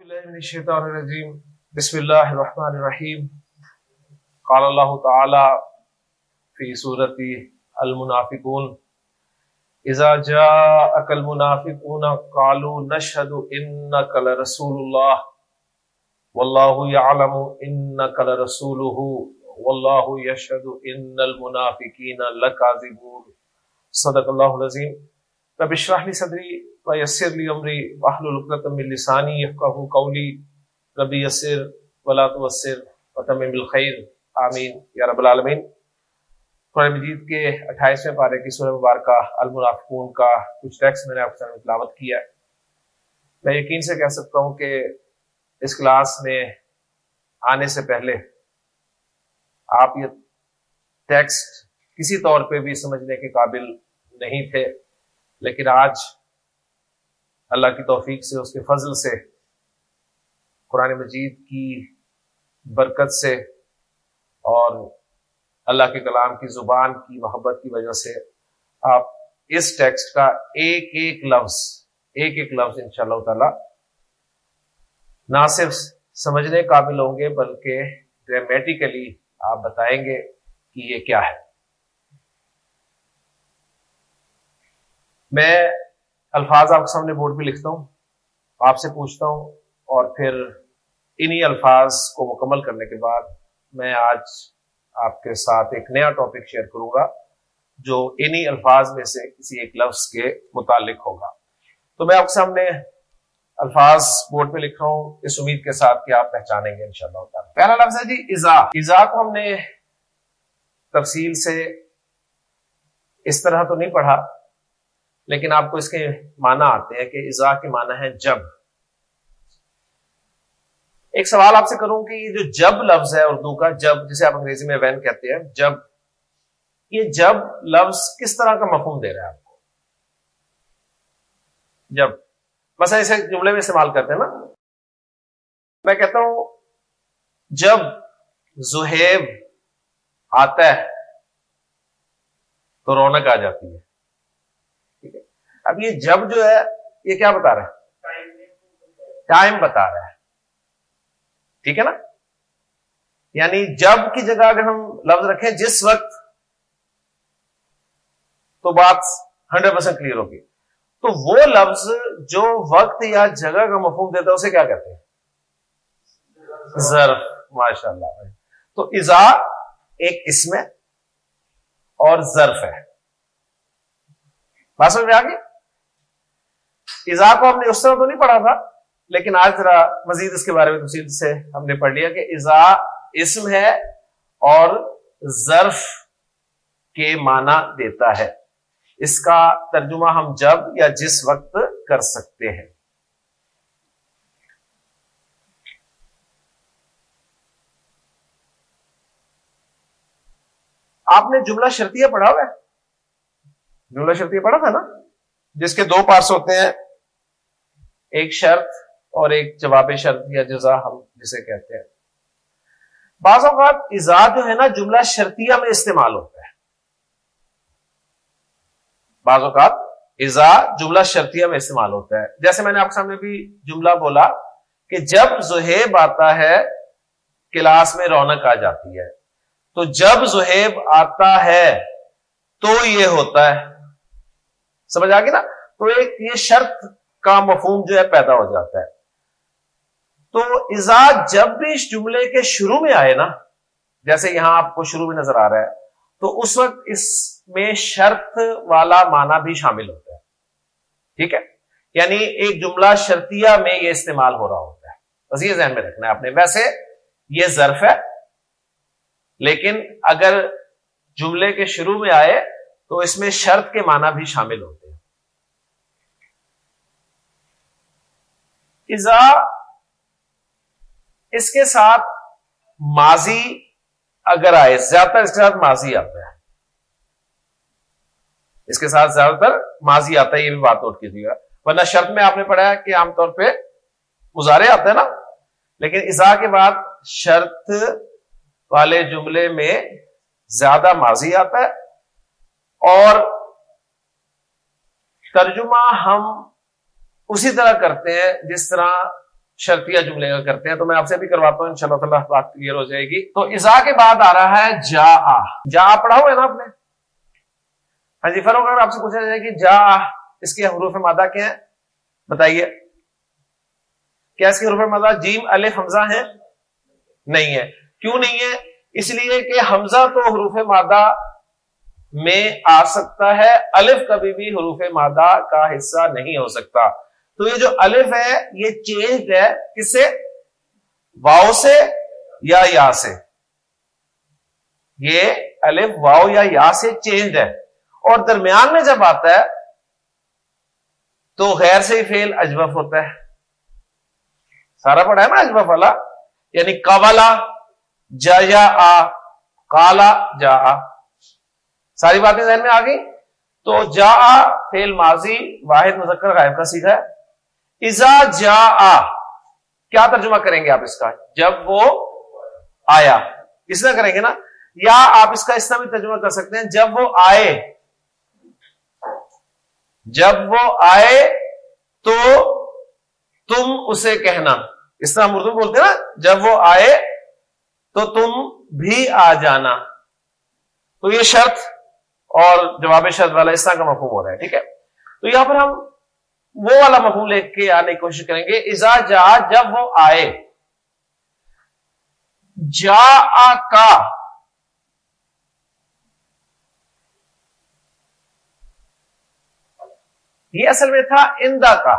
بالله من الشيطان الرجيم. بسم الله الرحمن الرحيم. قال الله تعالى في سورة المنافقون، إذا جاءك المنافقون قالوا نشهد إنك لرسول الله، والله يعلم إنك لرسوله، والله يشهد إن المنافقين لكاذبون. صدق الله العظيم. رب اشرح لي صدري ويسر لي امري واحلل عقدة من لساني يفقهوا قولي. رب يسر ولا تعسر وتمم بالخير آمین یا رب العالمین قرآن مجید کے اٹھائیسویں پارے کی سورہ مبارکہ المنافقون کا کچھ ٹیکس میں نے آپ سے تلاوت کیا ہے. میں یقین سے کہہ سکتا ہوں کہ اس کلاس میں آنے سے پہلے آپ یہ ٹیکسٹ کسی طور پہ بھی سمجھنے کے قابل نہیں تھے. لیکن آج اللہ کی توفیق سے، اس کے فضل سے، قرآن مجید کی برکت سے اور اللہ کے کلام کی زبان کی محبت کی وجہ سے آپ اس ٹیکسٹ کا ایک ایک لفظ، ایک ایک لفظ ان شاء اللہ تعالی نہ صرف سمجھنے قابل ہوں گے بلکہ گرامیٹیکلی آپ بتائیں گے کہ یہ کیا ہے۔ میں الفاظ آپ کے سامنے بورڈ پہ لکھتا ہوں، آپ سے پوچھتا ہوں اور پھر انہی الفاظ کو مکمل کرنے کے بعد میں آج آپ کے ساتھ ایک نیا ٹاپک شیئر کروں گا، جو انہی الفاظ میں سے کسی ایک لفظ کے متعلق ہوگا۔ تو میں آپ کے سامنے الفاظ بورڈ پہ لکھ رہا ہوں، اس امید کے ساتھ کہ آپ پہچانیں گے انشاءاللہ پہلا لفظ ہے جی ازا۔ ازا کو ہم نے تفصیل سے اس طرح تو نہیں پڑھا لیکن آپ کو اس کے معنی آتے ہیں کہ ازا کے معنی ہے جب۔ ایک سوال آپ سے کروں کہ یہ جو جب لفظ ہے اردو کا، جب جسے آپ انگریزی میں وین کہتے ہیں، جب، یہ جب لفظ کس طرح کا مفہوم دے رہا ہے آپ کو؟ جب۔ بس ایسے جملے میں استعمال کرتے ہیں نا۔ میں کہتا ہوں، جب زہیب آتا ہے تو رونق آ جاتی ہے۔ اب یہ جب جو ہے، یہ کیا بتا رہا ہے؟ ٹائم بتا رہا ہے۔ ٹھیک ہے نا؟ یعنی جب کی جگہ اگر ہم لفظ رکھیں، جس وقت تو بات ہنڈریڈ پرسینٹ کلیئر ہوگی۔ تو وہ لفظ جو وقت یا جگہ کا مفہوم دیتا ہے، اسے کیا کہتے ہیں؟ ضرف ماشاء اللہ تو ازا ایک اسم ہے اور ظرف ہے۔ بات سمجھ میں آگے ازا کو ہم نے اس طرح تو نہیں پڑھا تھا، لیکن آج ذرا مزید اس کے بارے میں تفصیل سے ہم نے پڑھ لیا کہ ازا اسم ہے اور ظرف کے معنی دیتا ہے۔ اس کا ترجمہ ہم جب یا جس وقت کر سکتے ہیں۔ آپ نے جملہ شرطیہ پڑھا ہوا ہے؟ جملہ شرطیہ پڑھا تھا نا؟ جس کے دو پارٹس ہوتے ہیں۔ ایک شرط اور ایک جواب شرط یا جزا ہم جسے کہتے ہیں۔ بعض اوقات ازا جو ہے نا جملہ شرطیہ میں استعمال ہوتا ہے۔ بعض اوقات ازا جملہ شرطیہ میں استعمال ہوتا ہے۔ جیسے میں نے آپ کے سامنے بھی جملہ بولا کہ جب زہیب آتا ہے، کلاس میں رونق آ جاتی ہے۔ تو جب زہیب آتا ہے تو یہ ہوتا ہے۔ سمجھ آ گئی نا؟ تو ایک یہ شرط کا مفہوم جو ہے پیدا ہو جاتا ہے۔ تو ازا جب بھی اس جملے کے شروع میں آئے نا، جیسے یہاں آپ کو شروع میں نظر آ رہا ہے، تو اس وقت اس میں شرط والا معنی بھی شامل ہوتا ہے۔ ٹھیک ہے؟ یعنی ایک جملہ شرطیہ میں یہ استعمال ہو رہا ہوتا ہے۔ بس یہ ذہن میں رکھنا ہے آپ نے ویسے یہ ظرف ہے، لیکن اگر جملے کے شروع میں آئے تو اس میں شرط کے معنی بھی شامل ہوتے ہیں ازا اس کے ساتھ ماضی اگر آئے، زیادہ تر اس کے ساتھ ماضی آتا ہے۔ اس کے ساتھ زیادہ تر ماضی آتا ہے، یہ بھی بات نوٹ کیجیے گا۔ ورنہ شرط میں آپ نے پڑھا ہے کہ عام طور پہ گزارے آتے ہیں نا۔ لیکن ازا کے بعد شرط والے جملے میں زیادہ ماضی آتا ہے اور ترجمہ ہم اسی طرح کرتے ہیں، جس طرح شرطیہ جملے کا کرتے ہیں، تو میں آپ سے بھی کرواتا ہوں ان شاء اللہ تعالیٰ بات کلیئر ہو جائے گی۔ تو ازا کے بعد آ رہا ہے جا آ۔ جا پڑھا ہوا ہے نا آپ نے؟ ہاں جی فروغ، اگر آپ سے پوچھا جائے کہ جا اس کے حروف مادہ کیا ہیں؟ بتائیے۔ کیا اس کے حروف مادہ جیم، الف، حمزہ ہیں؟ نہیں ہے۔ کیوں نہیں ہے؟ اس لیے کہ حمزہ تو حروف مادہ میں آ سکتا ہے، الف کبھی بھی حروف مادہ کا حصہ نہیں ہو سکتا۔ تو یہ جو الف ہے، یہ چینج ہے کس سے واؤ سے یا یا سے؟ یہ الف واؤ یا یا سے چینج ہے۔ اور درمیان میں جب آتا ہے، تو غیر سے ہی فیل اجبف ہوتا ہے۔ سارا پڑھا ہے نا اجبف والا؟ یعنی کوالا جا یا آ کالا جا آ۔ ساری باتیں ذہن میں آ گئی تو جا آ فیل ماضی، واحد، مذکر، غائب کا سیدھا ہے۔ ازا جا آ کیا ترجمہ کریں گے آپ اس کا؟ جب وہ آیا۔ اس طرح کریں گے نا؟ یا آپ اس کا اس طرح بھی ترجمہ کر سکتے ہیں۔ جب وہ آئے۔ جب وہ آئے تو تم اسے کہنا۔ اس طرح ہم اردو بولتے ہیں نا۔ جب وہ آئے تو تم بھی آ جانا۔ تو یہ شرط اور جواب شرط والا اس طرح کا مفہوم ہو رہا ہے، ٹھیک ہے؟ تو یہاں پر ہم وہ والا مفہوم لے کے آنے کی کوشش کریں گے ازا جا جب وہ آئے۔ جا آ کا۔ یہ اصل میں تھا اندا کا۔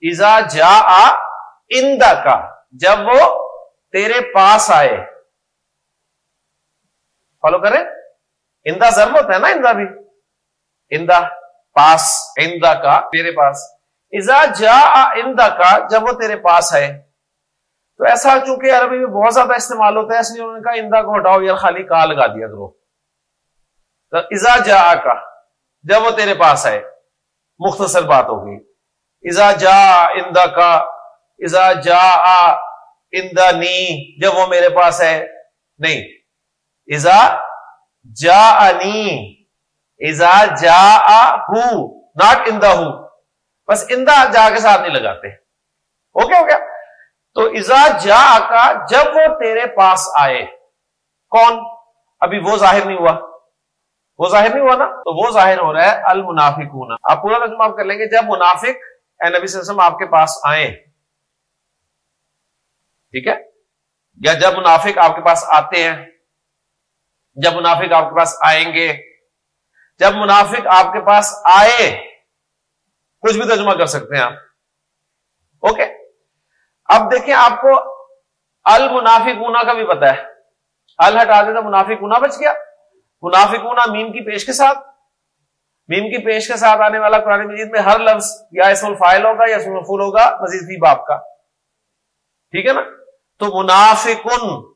ازا جا آ اندا کا۔ جب وہ تیرے پاس آئے۔ فالو کریں۔ اندا ضرب ہوتا ہے نا، اندا بھی۔ اندا۔ پاس اندا کا، تیرے پاس۔ ازا جا اندا کا، جب وہ تیرے پاس آئے تو ایسا چونکہ عربی میں بہت زیادہ استعمال ہوتا ہے، اس لیے انہوں نے کہا اندا کو ہٹاؤ یا خالی کا لگا دیا کرو۔ ازا جا کا، جب وہ تیرے پاس آئے مختصر بات ہوگی ازا جا اندا کا ازا جا اندا نی جب وہ میرے پاس ہے۔ نہیں۔ ازا جا جا ہو ناٹ اندا ہو بس اندا جا کے ساتھ نہیں لگاتے۔ اوکے ہو گیا۔ تو ازا جا کا جب وہ تیرے پاس آئے، کون؟ ابھی وہ ظاہر نہیں ہوا۔ وہ ظاہر نہیں ہوا نا؟ تو وہ ظاہر ہو رہا ہے المنافق ہونا آپ پورا ترجمہ آپ کر لیں گے، جب منافق اے نبی صلی اللہ علیہ وسلم آپ کے پاس آئے۔ ٹھیک ہے؟ یا جب منافق آپ کے پاس آتے ہیں، جب منافق آپ کے پاس آئیں گے جب منافق آپ کے پاس آئے، کچھ بھی ترجمہ کر سکتے ہیں آپ۔ اوکے؟ اب دیکھیں آپ کو المنافق اونا کا بھی پتا ہے۔ ال ہٹا دے تو منافق بچ گیا۔ منافق اونا میم کی پیش کے ساتھ۔ میم کی پیش کے ساتھ آنے والا قرآن مجید میں ہر لفظ یا اسم الفائل ہوگا یا اسم الفول ہوگا مزید فی باپ کا۔ ٹھیک ہے نا؟ تو منافقن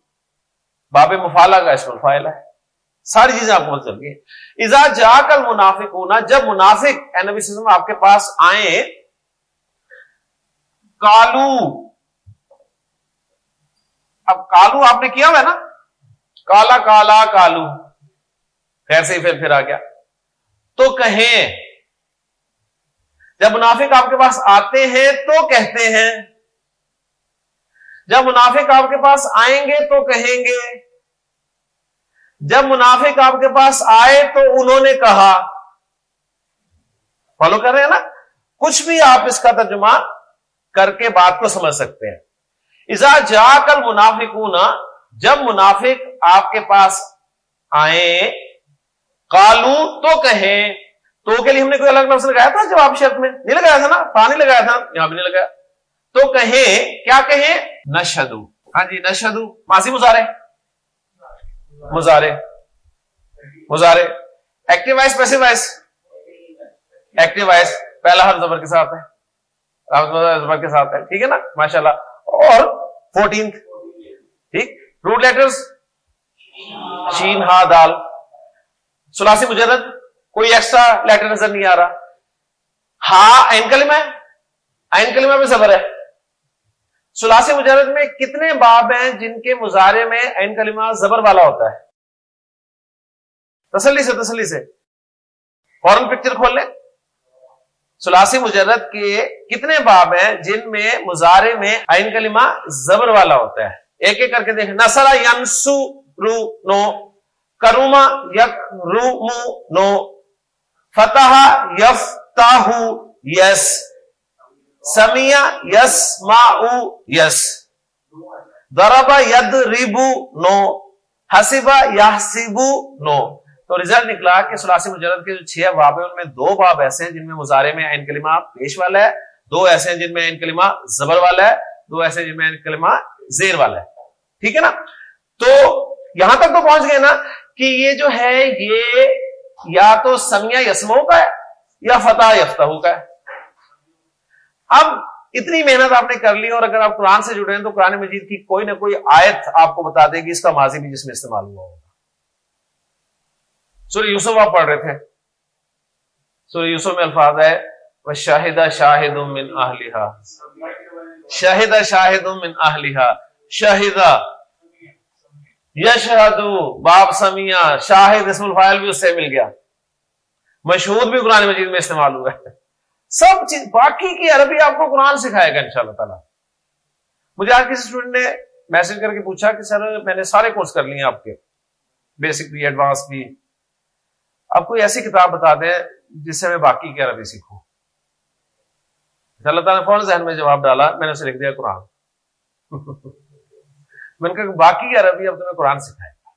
باب مفالا کا اسم الفائل ہے۔ ساری چیزیں آپ کو چل گئی ازا جا کر منافق ہونا جب منافق نبی وسلم آپ کے پاس آئے کالو اب کالو آپ نے کیا ہوا ہے نا؟ کالا کالا کالو۔ خیر سے ہی پھر پھر آ گیا۔ تو کہیں، جب منافق آپ کے پاس آتے ہیں تو کہتے ہیں۔ جب منافق آپ کے پاس آئیں گے تو کہیں گے۔ جب منافق آپ کے پاس آئے تو انہوں نے کہا فالو کر رہے ہیں نا؟ کچھ بھی آپ اس کا ترجمہ کر کے بات کو سمجھ سکتے ہیں۔ ازا جا کر منافق جب منافق آپ کے پاس آئے کالو تو کہیں، تو کے لیے ہم نے کوئی الگ لفظ لگایا تھا جواب شرط میں؟ نہیں لگایا تھا نا؟ پانی لگایا تھا، یہاں بھی نہیں لگایا۔ تو کہیں، کیا کہیں؟ نشدو ہاں جی نشدو ماسی مزارے مزارے مزارے ایکٹیو وائس پیسے وائس ایکٹیو وائس پہلا ہر زبر کے ساتھ ہے۔ زبر کے ساتھ ہے۔ ٹھیک ہے نا؟ ماشاء اللہ اور فورٹین ٹھیک؟ روٹ لیٹرز شین، ہا، دال۔ سلاسی مجرد کوئی ایکسٹرا لیٹر نظر نہیں آ رہا۔ ہا، این کلمہ ہے۔ این کلمہ میں زبر ہے۔ سلاسی مجرد میں کتنے باب ہیں جن کے مظاہرے میں این کلمہ زبر والا ہوتا ہے؟ تسلی سے تسلی سے۔ فورن پکچر کھول لیں۔ سلاسی مجرد کے کتنے باب ہیں جن میں مظاہرے میں عین کلمہ زبر والا ہوتا ہے؟ ایک ایک کر کے دیکھ نسرا ینسو رو نو کروما یک رو نو، فتح یف یس۔ سمیا یس ما یس. دربا ید ریبو نو. ہسیبا یا نو. تو ریزلٹ نکلا کہ سلاسی مجرد کے جو چھ باب ہیں، ان میں دو باب ایسے ہیں جن میں مظاہرے میں عین کلمہ پیش والا ہے، دو ایسے ہیں جن میں عین کلمہ زبر والا ہے، دو ایسے ہیں جن میں عین کلمہ زیر والا ہے. ٹھیک ہے نا؟ تو یہاں تک تو پہنچ گئے نا کہ یہ جو ہے، یہ یا تو سمیا یسمو کا ہے یا فتح یفتہ کا ہے. اب اتنی محنت آپ نے کر لی اور اگر آپ قرآن سے جڑے ہیں تو قرآن مجید کی کوئی نہ کوئی آیت آپ کو بتا دے گی، اس کا ماضی بھی جس میں استعمال ہوا ہوگا۔ سوری یوسف آپ پڑھ رہے تھے۔ سوری یوسف میں الفاظ ہے شاہدہ شاہد من اہلیہ شاہدہ شاہد من اہلیہ شاہدہ یشہد باب سمیا شاہد اسم الفائل بھی اس سے مل گیا۔ مشہور بھی قرآن مجید میں استعمال ہوا ہے۔ سب چیز، باقی کی عربی آپ کو قرآن سکھائے گا ان شاء اللہ تعالیٰ۔ مجھے آج کسی اسٹوڈنٹ نے میسج کر کے پوچھا کہ سر میں نے سارے کورس کر لیے آپ کے بیسک بھی ایڈوانس بھی۔ اب کوئی ایسی کتاب بتا دیں جس سے میں باقی کی عربی سیکھوں۔ اللہ تعالیٰ نے فون ذہن میں جواب ڈالا، میں نے اسے لکھ دیا قرآن۔ میں نے کہا باقی کی عربی اب تمہیں قرآن سکھائے گا۔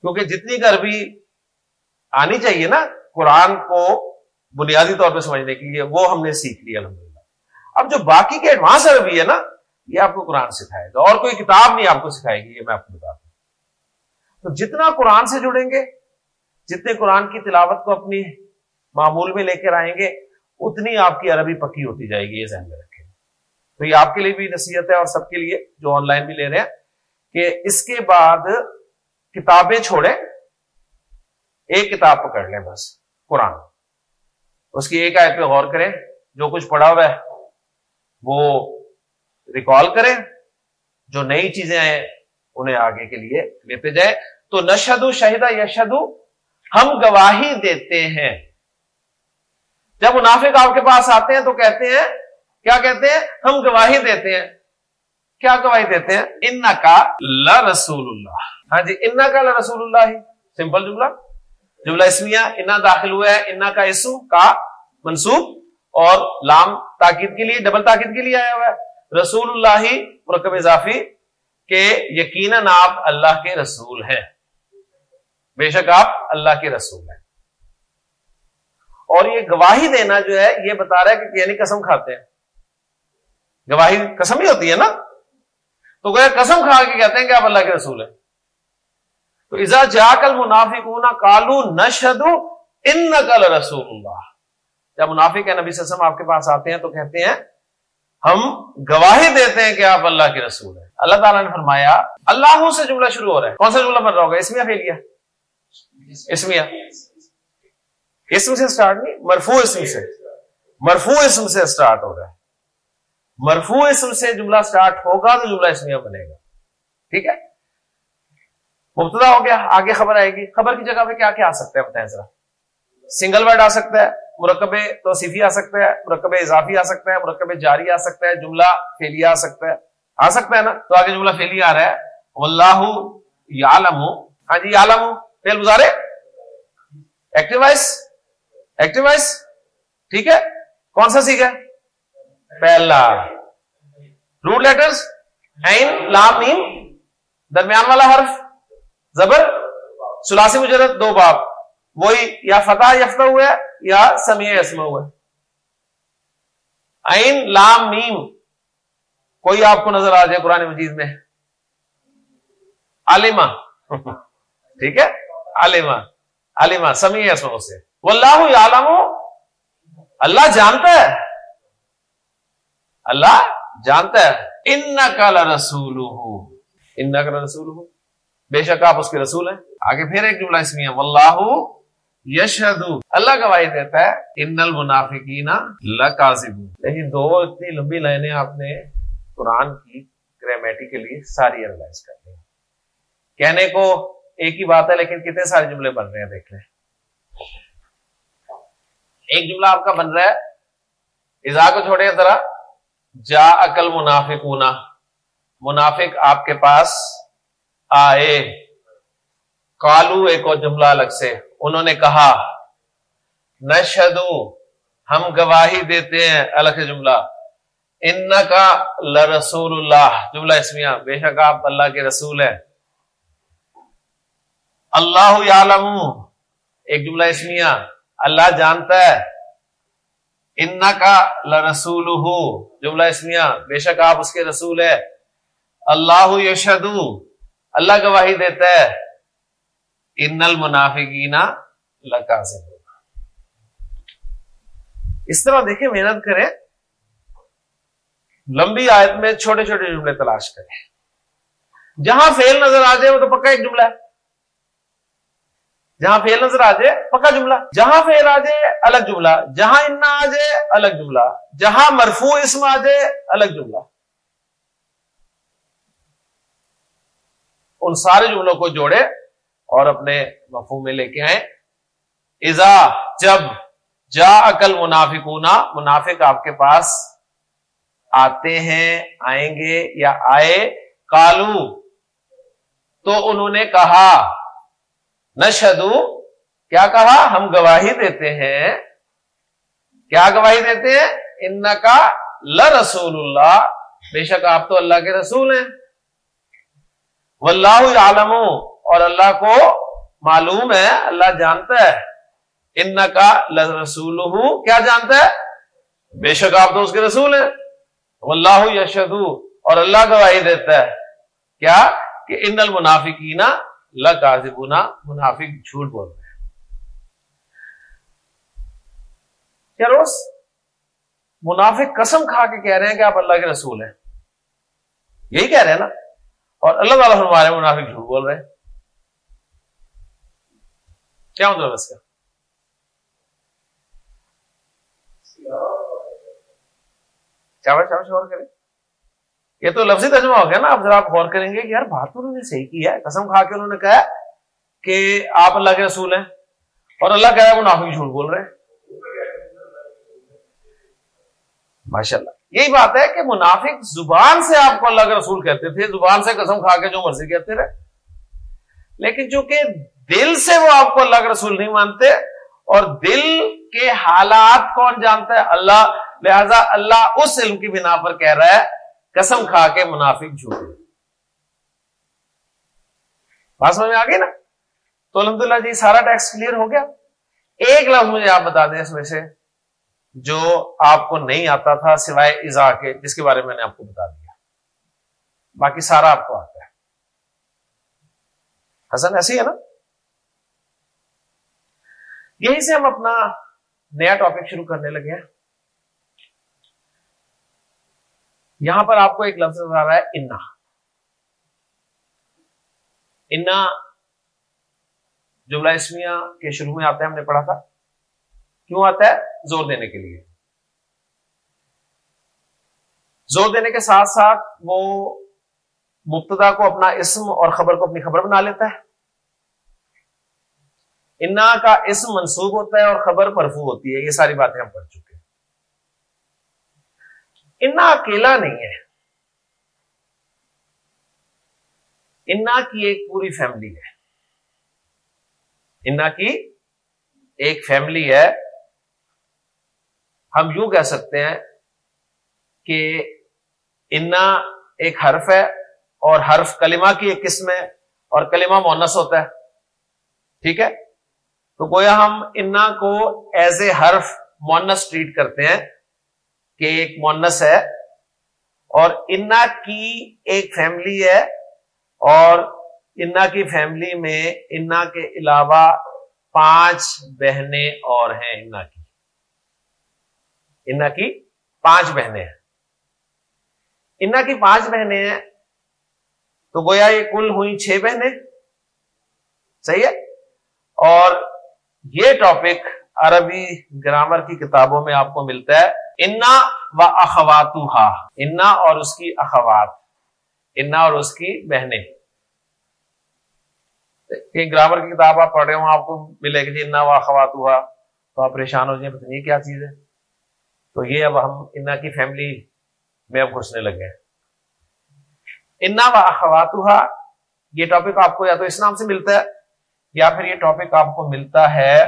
کیونکہ جتنی کی عربی آنی چاہیے نا، قرآن کو بنیادی طور پہ سمجھنے کے لیے وہ ہم نے سیکھ لی الحمد اب جو باقی کے ایڈوانس عربی ہے نا، یہ آپ کو قرآن سکھائے گا۔ اور کوئی کتاب نہیں آپ کو سکھائے گی، یہ میں آپ کو بتا دوں۔ تو جتنا قرآن سے جڑیں گے، جتنے قرآن کی تلاوت کو اپنی معمول میں لے کر آئیں گے، اتنی آپ کی عربی پکی ہوتی جائے گی، یہ ذہن میں رکھیں۔ تو یہ آپ کے لیے بھی نصیحت ہے اور سب کے لیے جو آن لائن بھی لے رہے ہیں، کہ اس کے بعد کتابیں چھوڑیں، ایک کتاب پکڑ لیں بس، قرآن۔ اس کی ایک آیت پہ غور کریں، جو کچھ پڑھا ہوا ہے، وہ ریکال کریں، جو نئی چیزیں ہیں انہیں آگے کے لیے لیتے جائیں۔ تو نشد شہیدہ یشدو ہم گواہی دیتے ہیں۔ جب منافق آپ کے پاس آتے ہیں تو کہتے ہیں، کیا کہتے ہیں؟ ہم گواہی دیتے ہیں۔ کیا گواہی دیتے ہیں؟ ان کا لا رسول اللہ۔ ہاں جی ان کا لا رسول اللہ ہی۔ سمپل جملہ۔ جملہ اسمیا انا داخل ہوا ہے انا کا اسو کا منسوخ اور لام تاکید کے لیے، ڈبل تاکید کے لیے آیا ہوا ہے۔ رسول اللہ مرکب اضافی کہ یقیناً آپ اللہ کے رسول ہیں۔ بے شک آپ اللہ کے رسول ہیں۔ اور یہ گواہی دینا جو ہے، یہ بتا رہا ہے کہ یعنی قسم کھاتے ہیں۔ گواہی قسم ہی ہوتی ہے نا؟ تو گویا قسم کھا کے کہتے ہیں کہ آپ اللہ کے رسول ہیں۔ تو ازا جا کل منافق کالو نشد ان کل رسول اللہ۔ جب منافق ہے نبی سسم آپ کے پاس آتے ہیں تو کہتے ہیں، ہم گواہی دیتے ہیں کہ آپ اللہ کے رسول ہیں۔ اللہ تعالیٰ نے فرمایا، اللہ سے جملہ شروع ہو رہا ہے۔ کون سا جملہ بن رہا ہوگا؟ اسمیا فیلیا اسمیا اسم سے اسٹارٹ نہیں مرفو اسم سے۔ مرفو اسم سے اسٹارٹ ہو رہا ہے۔ مرفو اسم سے جملہ اسٹارٹ ہوگا تو جملہ اسمیا بنے گا۔ ٹھیک ہے؟ مبتدا ہو گیا، آگے خبر آئے گی۔ خبر کی جگہ پہ کیا کیا آ سکتا ہے، بتائیں ذرا۔ سنگل ورڈ آ سکتا ہے مرکب توصیفی آ سکتا ہے مرکب اضافی آ سکتا ہے مرکب جاری آ سکتا ہے جملہ فیلیا آ سکتا ہے۔ آ سکتا ہے نا؟ تو آگے جملہ فیلی آ رہا ہے۔ اللہ یعلم۔ ہاں جی یعلم۔ فیل گزارے۔ ایکٹیوائز ایکٹیوائز ٹھیک ہے۔ کون سا سیکھا پہلا۔ روٹ لیٹرز این لام نیم درمیان والا حرف؟ زبر سلاسی مجرد، دو باب۔ وہی یا فتح یافتہ ہوا ہے یا سمیع اسما ہوا ہے عین، لام، میم۔ کوئی آپ کو نظر آ جائے قرآن مجید میں۔ عالما ٹھیک ہے؟ عالما عالما سمیع اسما سے۔ وہ اللہ عالم اللہ جانتا ہے۔ اللہ جانتا ہے۔ ان کا رسول ہو ان کا رسول ہو بے شک آپ اس کے رسول ہیں۔ آگے پھر ایک جملہ اس میں واللہ یشہد. اللہ گواہی دیتا ہے، ان المنافقین لکاذب لیکن دو اتنی لمبی لائنیں آپ نے قرآن کی گرامیٹیکلی ساری انالائز کر لی کہنے کو ایک ہی بات ہے، لیکن کتنے سارے جملے بن رہے ہیں، دیکھ لیں۔ ایک جملہ آپ کا بن رہا ہے ازا کو چھوڑے ذرا جا عقل منافق منافق آپ کے پاس آئے۔ کالو ایک اور جملہ الگ سے۔ انہوں نے کہا نشدو ہم گواہی دیتے ہیں۔ الگ جملہ۔ ان کا لرسول اللہ جملہ اسمیا بے شک آپ اللہ کے رسول ہیں۔ اللہ عالم ایک جملہ اسمیا اللہ جانتا ہے۔ ان کا لرسول جملہ اسمیا بے شک آپ اس کے رسول ہے اللہ یشدو اللہ گواہی دیتا ہے، ان المنافقین لکا سے اس طرح دیکھیں، محنت کریں، لمبی آیت میں چھوٹے چھوٹے جملے تلاش کریں۔ جہاں فیل نظر آ جائے وہ تو پکا ایک جملہ ہے۔ جہاں فیل نظر آ جائے، پکا جملہ۔ جہاں فیل آ جائے، الگ جملہ۔ جہاں انا آ جائے، الگ جملہ۔ جہاں مرفو اسم آ جائے، الگ جملہ۔ ان سارے جملوں کو جوڑے اور اپنے مفہوم میں لے کے آئے ازا جب جا عقل منافق منافق آپ کے پاس آتے ہیں، آئیں گے یا آئے کالو تو انہوں نے کہا نشدو کیا کہا؟ ہم گواہی دیتے ہیں۔ کیا گواہی دیتے ہیں؟ ان کا ل رسول اللہ۔ بے شک آپ تو اللہ کے رسول ہیں۔ واللہ عالم اور اللہ کو معلوم ہے، اللہ جانتا ہے۔ ان کا رسول کیا جانتا ہے؟ بے شک آپ تو اس کے رسول ہیں۔ واللہ یشد اور اللہ گواہی دیتا ہے۔ کیا؟ کہ ان المنافقین لکاذبون، منافق جھوٹ بول رہے ہیں۔ کیا روز؟ منافق قسم کھا کے کہہ رہے ہیں کہ آپ اللہ کے رسول ہیں۔ یہی کہہ رہے ہیں نا۔ اور اللہ تعالیٰ ہمارے منافق جھوٹ بول رہے ہیں۔ کیا مطلب اس کا؟ غور کریں۔ یہ تو لفظی ترجمہ ہو گیا نا، اب ذرا آپ غور کریں گے کہ یار بات تو انہوں نے صحیح کی ہے۔ قسم کھا کے انہوں نے کہا کہ آپ اللہ کے رسول ہیں اور اللہ کہہ رہا ہے منافق جھوٹ بول رہے ہیں۔ ماشاء اللہ یہی بات ہے کہ منافق زبان سے آپ کو اللہ کے رسول کہتے تھے، زبان سے قسم کھا کے جو مرضی کہتے رہے۔ لیکن چونکہ دل سے وہ آپ کو اللہ کے رسول نہیں مانتے، اور دل کے حالات کون جانتا ہے؟ اللہ، لہذا اللہ اس علم کی بنا پر کہہ رہا ہے، قسم کھا کے منافق جھوٹے بات سمجھ میں آ گئی نا؟ تو الحمدللہ جی سارا ٹیکس کلیئر ہو گیا۔ ایک لفظ مجھے آپ بتا دیں اس میں سے۔ جو آپ کو نہیں آتا تھا سوائے ازا کے، جس کے بارے میں نے آپ کو بتا دیا۔ باقی سارا آپ کو آتا ہے۔ حسن ایسی ہے نا؟ یہیں سے ہم اپنا نیا ٹاپک شروع کرنے لگے ہیں۔ یہاں پر آپ کو ایک لفظ نظر آ رہا ہے، انا۔ انا جملہ اسمیا کے شروع میں آتا ہے ہم نے پڑھا تھا۔ کیوں آتا ہے؟ زور دینے کے لیے۔ زور دینے کے ساتھ ساتھ وہ مبتدا کو اپنا اسم اور خبر کو اپنی خبر بنا لیتا ہے۔ انا کا اسم منسوب ہوتا ہے اور خبر مرفوع ہوتی ہے، یہ ساری باتیں ہم پڑھ چکے ہیں۔ انا اکیلا نہیں ہے۔ انا کی ایک پوری فیملی ہے۔ انا کی ایک فیملی ہے۔ ہم یوں کہہ سکتے ہیں کہ انا ایک حرف ہے اور حرف کلمہ کی ایک قسم ہے اور کلمہ مونس ہوتا ہے۔ ٹھیک ہے؟ تو گویا ہم انا کو ایز اے حرف مونس ٹریٹ کرتے ہیں کہ ایک مونس ہے اور انا کی ایک فیملی ہے اور انا کی فیملی میں انا کے علاوہ پانچ بہنیں اور ہیں انا کی۔ انا کی پانچ بہنیں ہیں۔ انا کی پانچ بہنیں ہیں تو گویا یہ کل ہوئی چھ بہنیں۔ صحیح ہے؟ اور یہ ٹاپک عربی گرامر کی کتابوں میں آپ کو ملتا ہے۔ انا و اخوات انا اور اس کی اخوات۔ انا اور اس کی بہنیں۔ گرامر کی کتاب آپ پڑھ رہے ہوں، آپ کو ملے گی جی انا و اخوات تو آپ پریشان ہو جائیں، پتہ نہیں کیا چیز ہے۔ تو یہ اب ہم انا کی فیملی میں اب گھسنے لگے ہیں۔ انا و اخواتہ یہ ٹاپک آپ کو یا تو اس نام سے ملتا ہے، یا پھر یہ ٹاپک آپ کو ملتا ہے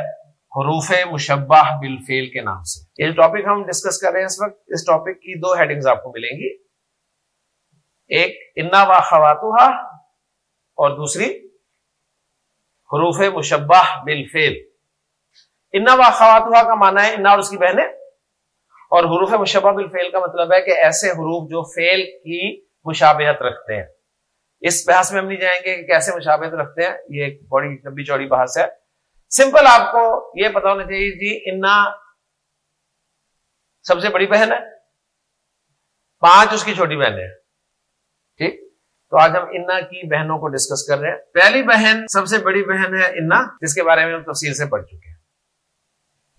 حروف مشبہ بالفیل کے نام سے۔ یہ ٹاپک ہم ڈسکس کر رہے ہیں اس وقت، اس ٹاپک کی دو ہیڈنگز آپ کو ملیں گی۔ ایک، انا و خواتوہا اور دوسری، حروف مشبہ بالفیل انا و خواتوہا کا معنی ہے انا اور اس کی بہنیں۔ اور حروف مشبہ بالفیل کا مطلب ہے کہ ایسے حروف جو فیل کی مشابہت رکھتے ہیں۔ اس بحث میں ہم نہیں جائیں گے کہ کیسے مشابہت رکھتے ہیں، یہ ایک بڑی، لمبی چوڑی بحث ہے۔ سمپل آپ کو یہ پتا ہونا چاہیے جی انا سب سے بڑی بہن ہے۔ پانچ اس کی چھوٹی بہنیں ہیں ٹھیک؟ تو آج ہم انا کی بہنوں کو ڈسکس کر رہے ہیں۔ پہلی بہن سب سے بڑی بہن ہے انا، جس کے بارے میں ہم تفصیل سے پڑھ چکے ہیں۔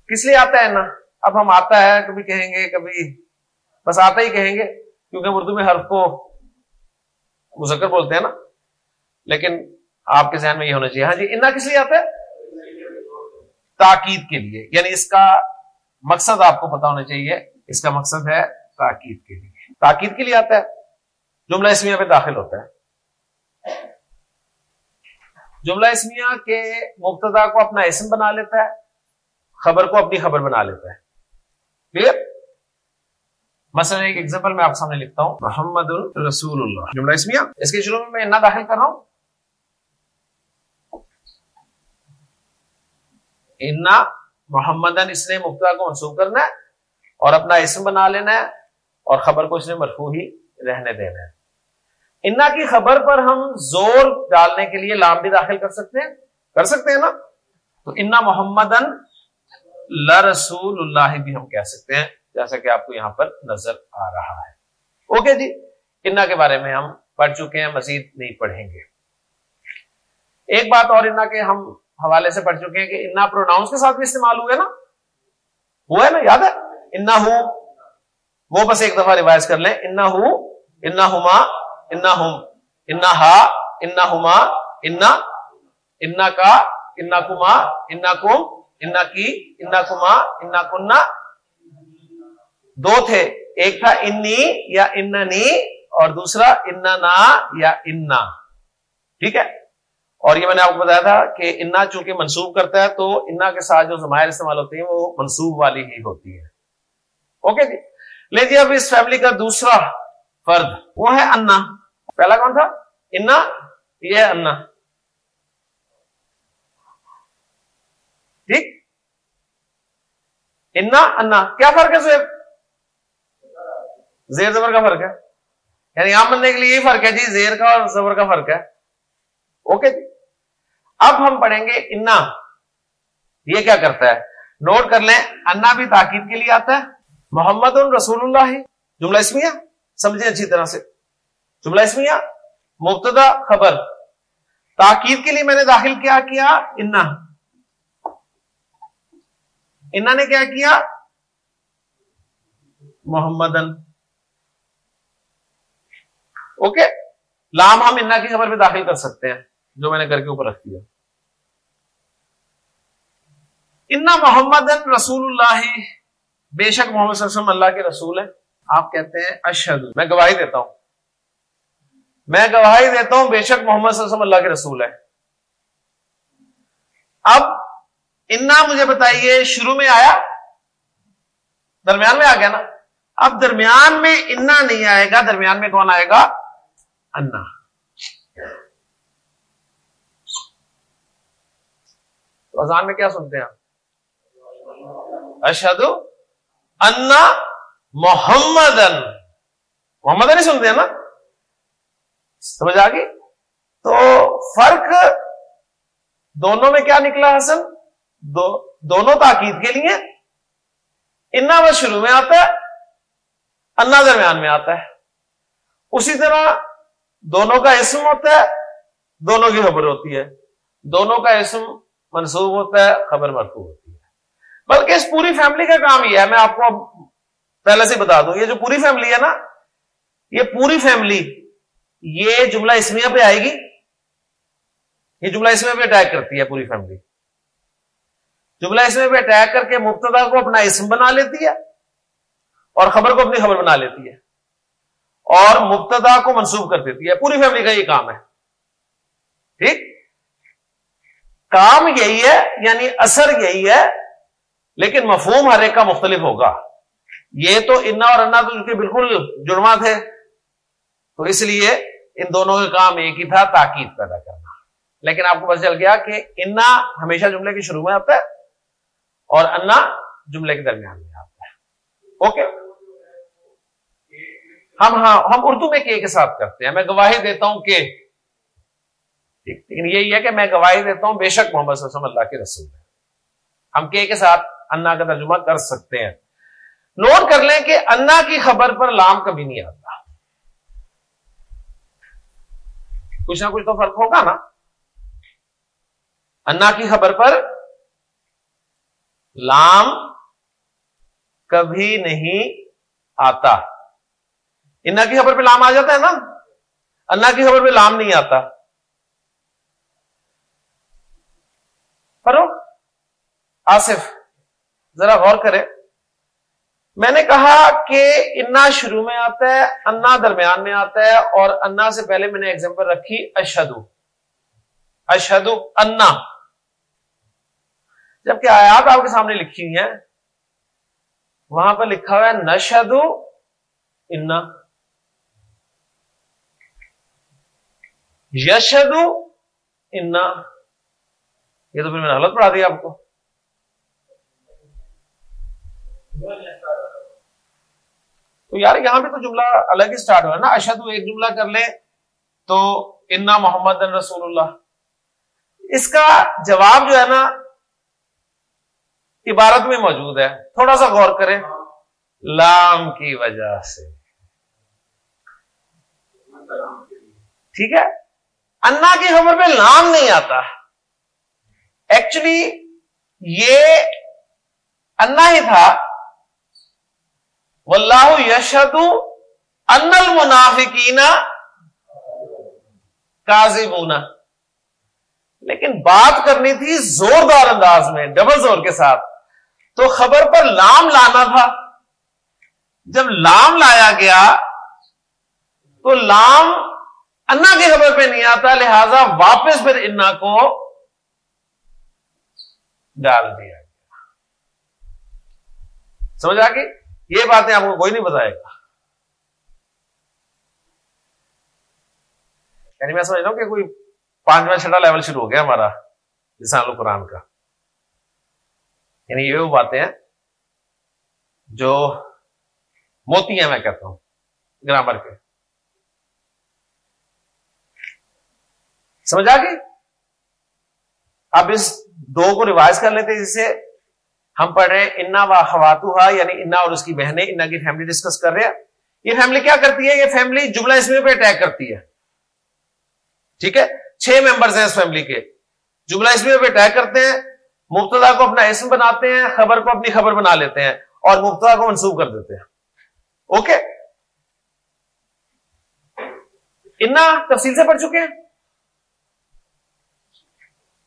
کس لیے آتا ہے انا؟ اب ہم آتا ہے، کبھی کہیں گے، کبھی بس آتا ہی کہیں گے، کیونکہ اردو میں حرف کو مذکر بولتے ہیں نا۔ لیکن آپ کے ذہن میں یہ ہونا چاہیے۔ ہاں جی انا کس لیے آتا ہے؟ تاکید کے لیے۔ یعنی اس کا مقصد آپ کو پتا ہونا چاہیے۔ اس کا مقصد ہے تاکید کے لیے۔ تاکید کے لیے آتا ہے۔ جملہ اسمیہ پہ داخل ہوتا ہے۔ جملہ اسمیہ کے مبتدا کو اپنا اسم بنا لیتا ہے، خبر کو اپنی خبر بنا لیتا ہے۔ کلیئر مثلا ایک ایگزامپل میں آپ سامنے لکھتا ہوں۔ محمد الرسول اللہ۔ جملہ اسمیہ۔ اس کے شروع میں میں داخل کر رہا ہوں۔ انا محمد اس نے مبتلا کو منسوخ کرنا ہے اور اپنا اسم بنا لینا ہے اور خبر کو اس نے مرفوع ہی رہنے دینا ہے۔ انا کی خبر پر ہم زور ڈالنے کے لیے لام بھی داخل کر سکتے ہیں۔ کر سکتے ہیں نا؟ تو انا محمدن محمد رسول اللہ بھی ہم کہہ سکتے ہیں، جیسا کہ آپ کو یہاں پر نظر آ رہا ہے۔ اوکے جی انا کے بارے میں ہم پڑھ چکے ہیں، مزید نہیں پڑھیں گے۔ ایک بات اور انا کے ہم حوالے سے پڑھ چکے ہیں کہ انا پروناؤنس کے ساتھ بھی استعمال ہوئے نا؟ ہوا ہے نا، یاد ہے؟ انا ہوں وہ بس ایک دفعہ ریوائز کر لیں۔ انا ہوں انا ہما، انا ہم، انا ہا، انا ہما، انا انا کا، انا کما، انا کم۔ انا کی؟ انا کما؟ انا کننا دو تھے۔ ایک تھا انی یا اننی اور دوسرا اننا یا انا۔ ٹھیک ہے؟ اور یہ میں نے آپ کو بتایا تھا کہ انا چونکہ منسوب کرتا ہے تو انا کے ساتھ جو زمائر استعمال ہوتے ہیں وہ منسوب والی ہی ہوتی ہے اوکے جی؟ لیجیے اب اس فیملی کا دوسرا فرد۔ وہ ہے انا۔ پہلا کون تھا؟ انا۔ یہ انا ٹھیک انا انا کیا فرق ہے زیر زیر زبر کا فرق ہے یعنی عام بننے کے لیے یہ فرق ہے جی زیر کا اور زبر کا فرق ہے اوکے جی اب ہم پڑھیں گے انا یہ کیا کرتا ہے نوٹ کر لیں انا بھی تاکید کے لیے آتا ہے محمد الرسول اللہ جملہ اسمیہ سمجھیں اچھی طرح سے جملہ اسمیہ مبتدا خبر تاکید کے لیے میں نے داخل کیا کیا انا انا نے کیا کیا؟ محمد اوکے لام ہم انا کی خبر پہ داخل کر سکتے ہیں، جو میں نے کر کے اوپر رکھ دیا۔ انا محمد رسول اللہ، بے شک محمد صلی اللہ علیہ وسلم اللہ کے رسول ہے آپ کہتے ہیں اشد میں گواہی دیتا ہوں۔ میں گواہی دیتا ہوں، بے شک محمد صلی اللہ علیہ وسلم اللہ کے رسول ہے اب انا مجھے بتائیے، شروع میں آیا؟ درمیان میں آ گیا نا؟ اب درمیان میں انا نہیں آئے گا، درمیان میں کون آئے گا؟ انا۔ اذان میں کیا سنتے ہیں اشد انا محمد محمد نہیں سنتے ہیں نا؟ سمجھ آ گئی؟ تو فرق دونوں میں کیا نکلا حسن؟ دو، دونوں تاکید کے لیے انا بس شروع میں آتا ہے انا درمیان میں آتا ہے۔ اسی طرح دونوں کا اسم ہوتا ہے، دونوں کی خبر ہوتی ہے۔ دونوں کا اسم منسوخ ہوتا ہے، خبر مرفوع ہوتی ہے۔ بلکہ اس پوری فیملی کا کام یہ ہے، میں آپ کو پہلے سے بتا دوں، یہ جو پوری فیملی ہے نا، یہ پوری فیملی یہ جملہ اسمیہ پہ آئے گی۔ یہ جملہ اسمیہ پہ اٹیک کرتی ہے پوری فیملی جملہ اس میں بھی اٹیک کر کے مبتدا کو اپنا اسم بنا لیتی ہے اور خبر کو اپنی خبر بنا لیتی ہے اور مبتدا کو منسوخ کر دیتی ہے پوری فیملی کا یہ کام ہے۔ ٹھیک؟ کام یہی ہے یعنی اثر یہی ہے، لیکن مفہوم ہر ایک کا مختلف ہوگا۔ یہ تو انا اور انا تو کے بالکل جڑواں تھے۔ تو اس لیے ان دونوں کا کام ایک ہی تھا، تاکید پیدا کرنا۔ لیکن آپ کو پتا چل گیا کہ انا ہمیشہ جملے کے شروع میں آتا ہے۔ اور انا جملے کے درمیان میں آتا ہے۔ اوکے ہم ہاں ہم اردو میں کے ساتھ کرتے ہیں۔ میں گواہی دیتا ہوں کہ لیکن یہی ہے کہ میں گواہی دیتا ہوں، بے شک محمد صلی اللہ علیہ وسلم اللہ کے رسول ہے ہم کے ساتھ انا کا ترجمہ کر سکتے ہیں۔ نوٹ کر لیں کہ انا کی خبر پر لام کبھی نہیں آتا۔ کچھ نہ کچھ تو فرق ہوگا نا۔ انا کی خبر پر لام کبھی نہیں آتا۔ انا کی خبر پہ لام آ جاتا ہے نا۔ انا کی خبر پہ لام نہیں آتا۔ فروخ آصف، ذرا غور کرے میں نے کہا کہ انا شروع میں آتا ہے، انا درمیان میں آتا ہے اور انا سے پہلے میں نے ایگزامپل رکھی اشدو اشدو انا۔ جبکہ آیات آپ کے سامنے لکھی ہوئی ہیں، وہاں پر لکھا ہوا ہے نشدو انا۔ یشدو انا۔ یہ تو پھر میں نے غلط پڑھا دیا آپ کو۔ تو یار یہاں پہ تو جملہ الگ ہی اسٹارٹ ہوا نا۔ اشد ایک جملہ کر لے تو انا محمد رسول اللہ۔ اس کا جواب جو ہے نا عبارت میں موجود ہے۔ تھوڑا سا غور کریں۔ لام کی وجہ سے۔ ٹھیک ہے؟ انا کی خبر پہ لام نہیں آتا۔ ایکچولی یہ انا ہی تھا۔ واللہ یشد ان المنافقین کاذبون۔ لیکن بات کرنی تھی زوردار انداز میں ڈبل زور کے ساتھ۔ تو خبر پر لام لانا تھا۔ جب لام لایا گیا، تو لام انا کی خبر پہ نہیں آتا، لہذا واپس پھر انا کو ڈال دیا گیا۔ سمجھ آ گئی؟ یہ باتیں آپ کو کوئی نہیں بتائے گا۔ یعنی میں سمجھ رہا ہوں کہ کوئی پانچواں چھٹا لیول شروع ہو گیا ہمارا لسان القرآن کا۔ یعنی یہ وہ باتیں ہیں جو موتی ہیں میں کہتا ہوں، گرامر کے۔ سمجھ آ گئی؟ اب اس دو کو ریوائز کر لیتے جسے ہم پڑھ رہے ہیں، انا و خواتو یعنی انا اور اس کی بہنیں، انا کی فیملی ڈسکس کر رہے ہیں۔ یہ فیملی کیا کرتی ہے؟ یہ فیملی جملہ اسمی پہ اٹیک کرتی ہے۔ ٹھیک ہے؟ چھ ممبرز ہیں اس فیملی کے۔ جملہ اس میں پہ اٹیک کرتے ہیں، مبتدا کو اپنا اسم بناتے ہیں، خبر کو اپنی خبر بنا لیتے ہیں اور مبتدا کو منسوخ کر دیتے ہیں۔ اوکے؟ انا تفصیل سے پڑھ چکے ہیں؟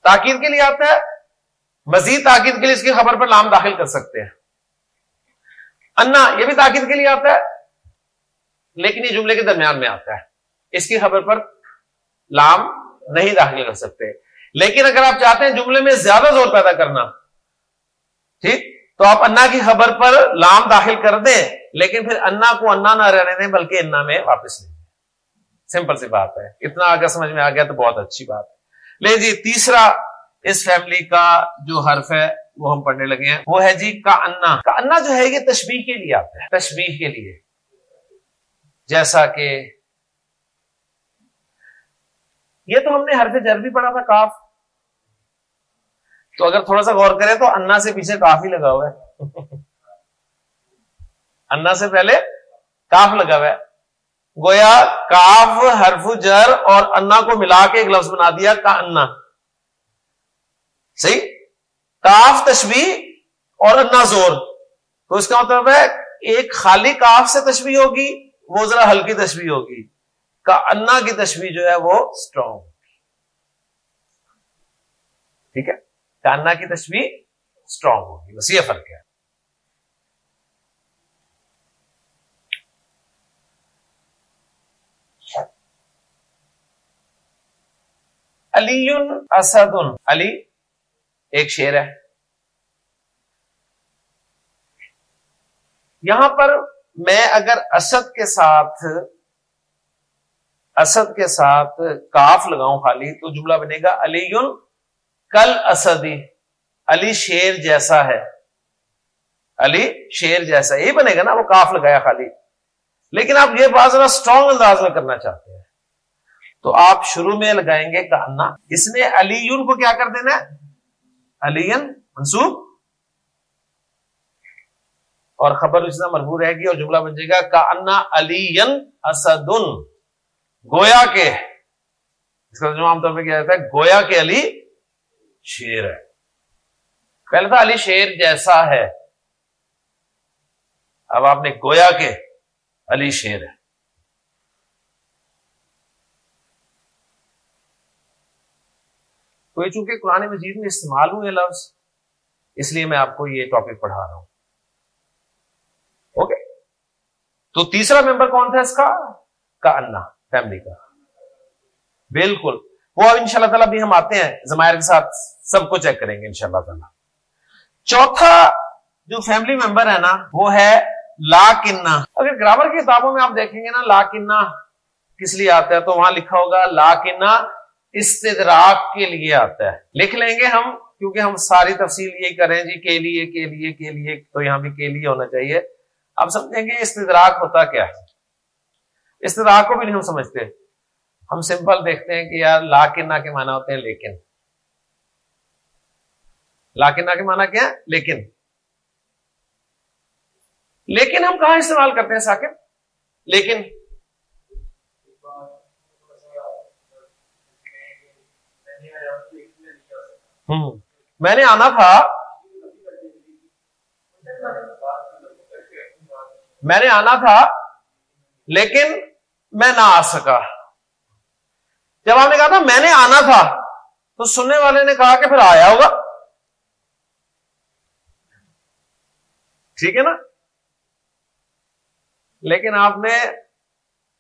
تاکید کے لیے آتا ہے، مزید تاکید کے لیے اس کی خبر پر لام داخل کر سکتے ہیں۔ انا، یہ بھی تاکید کے لیے آتا ہے، لیکن یہ جملے کے درمیان میں آتا ہے۔ اس کی خبر پر لام نہیں داخل کر سکتے۔ لیکن اگر آپ چاہتے ہیں جملے میں زیادہ زور پیدا کرنا، ٹھیک؟ تو آپ انا کی خبر پر لام داخل کر دیں، لیکن پھر انا کو انا نہ رہنے دیں، بلکہ انا میں واپس لیں۔ سمپل سی بات ہے۔ اتنا اگر سمجھ میں آ گیا تو بہت اچھی بات ہے۔ لے جی تیسرا اس فیملی کا جو حرف ہے، وہ ہم پڑھنے لگے ہیں۔ وہ ہے جی کا انا۔ کا انا جو ہے، یہ تشبیح کے لیے آتا ہے۔ تشبیح کے لیے۔ جیسا کہ یہ تو ہم نے حرف جر بھی پڑھا تھا، کاف۔ تو اگر تھوڑا سا غور کریں تو انا سے پیچھے کاف ہی لگا ہوا ہے۔ انا سے پہلے کاف لگا ہوا ہے۔ گویا کاف، حرف جر اور انا کو ملا کے ایک لفظ بنا دیا، کا انا۔ صحیح؟ کاف تشبیح اور انا زور۔ تو اس کا مطلب ہے، ایک خالی کاف سے تشبیح ہوگی، وہ ذرا ہلکی تشبیح ہوگی۔ کا انا کی تشبیح جو ہے وہ اسٹرانگ ٹھیک ہے؟ کانا کی تشبیح اسٹرانگ ہوگی، بس یہ فرق ہے۔ علی اسد علی ایک شیر ہے۔ یہاں پر میں اگر اسد کے ساتھ اسد کے ساتھ کاف لگاؤں خالی تو جملہ بنے گا علی کل اسدی، علی شیر جیسا ہے۔ علی شیر جیسا یہ بنے گا نا، وہ کاف لگایا خالی۔ لیکن آپ یہ بات ذرا اسٹرانگ انداز میں کرنا چاہتے ہیں۔ تو آپ شروع میں لگائیں گے کہنا اس نے علی کو کیا کر دینا علی منسوخ۔ اور خبر اس طرح مربو رہے گی اور جملہ بن جائے گا کا علی اسد گویا کے، اس کا عام طور پہ کیا جاتا ہے، گویا کے علی شیر ہے۔ پہلے تھا علی شیر جیسا ہے، اب آپ نے گویا کے علی شیر ہے۔ تو یہ چونکہ قرآن مجید میں استعمال ہوئے لفظ، اس لیے میں آپ کو یہ ٹاپک پڑھا رہا ہوں۔ اوکے تو تیسرا ممبر کون تھا اس کا؟ کا انا فیملی کا۔ بالکل۔ وہ اب ان شاء اللہ تعالیٰ بھی ہم آتے ہیں زمائر کے ساتھ، سب کو چیک کریں گے ان شاء اللہ تعالیٰ۔ چوتھا جو فیملی ممبر ہے نا، وہ ہے لا کنہ اگر گرامر کی کتابوں میں آپ دیکھیں گے نا لا کنہ کس لیے آتا ہے، تو وہاں لکھا ہوگا لا کنہ استدراک کے لیے آتا ہے۔ لکھ لیں گے ہم، کیونکہ ہم ساری تفصیل یہی کریں جی کے لیے کے لیے کے لیے، تو یہاں بھی کے لیے ہونا چاہیے۔ اب سمجھیں گے استدراک ہوتا کیا ہے۔ استدراک کو بھی نہیں ہم سمجھتے۔ ہم سمپل دیکھتے ہیں کہ یار لا نہ کے معنی ہوتے ہیں لیکن۔ لا نہ کے معنی کیا ہے؟ لیکن۔ لیکن ہم کہاں استعمال کرتے ہیں ساکر لیکن۔ میں نے آنا تھا۔ میں نے آنا تھا۔ لیکن۔ میں نہ آ سکا۔ جب آپ نے کہا تھا میں نے آنا تھا، تو سننے والے نے کہا کہ پھر آیا ہوگا۔ ٹھیک ہے نا؟ لیکن آپ نے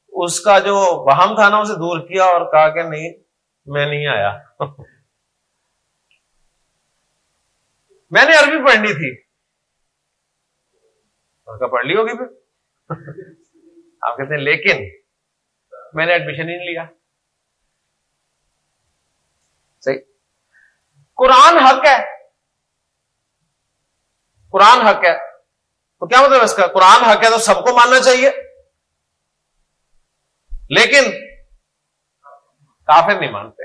اس کا جو وہم تھا نا، اسے دور کیا اور کہا کہ نہیں، میں نہیں آیا۔ میں نے عربی پڑھنی تھی۔ پڑھ لی ہوگی پھر۔ آپ کہتے ہیں لیکن میں نے ایڈمیشن ہی نہیں لیا۔ صحیح۔ قرآن حق ہے۔ قرآن حق ہے۔ تو کیا مطلب اس کا؟ قرآن حق ہے تو سب کو ماننا چاہیے۔ لیکن کافر نہیں مانتے۔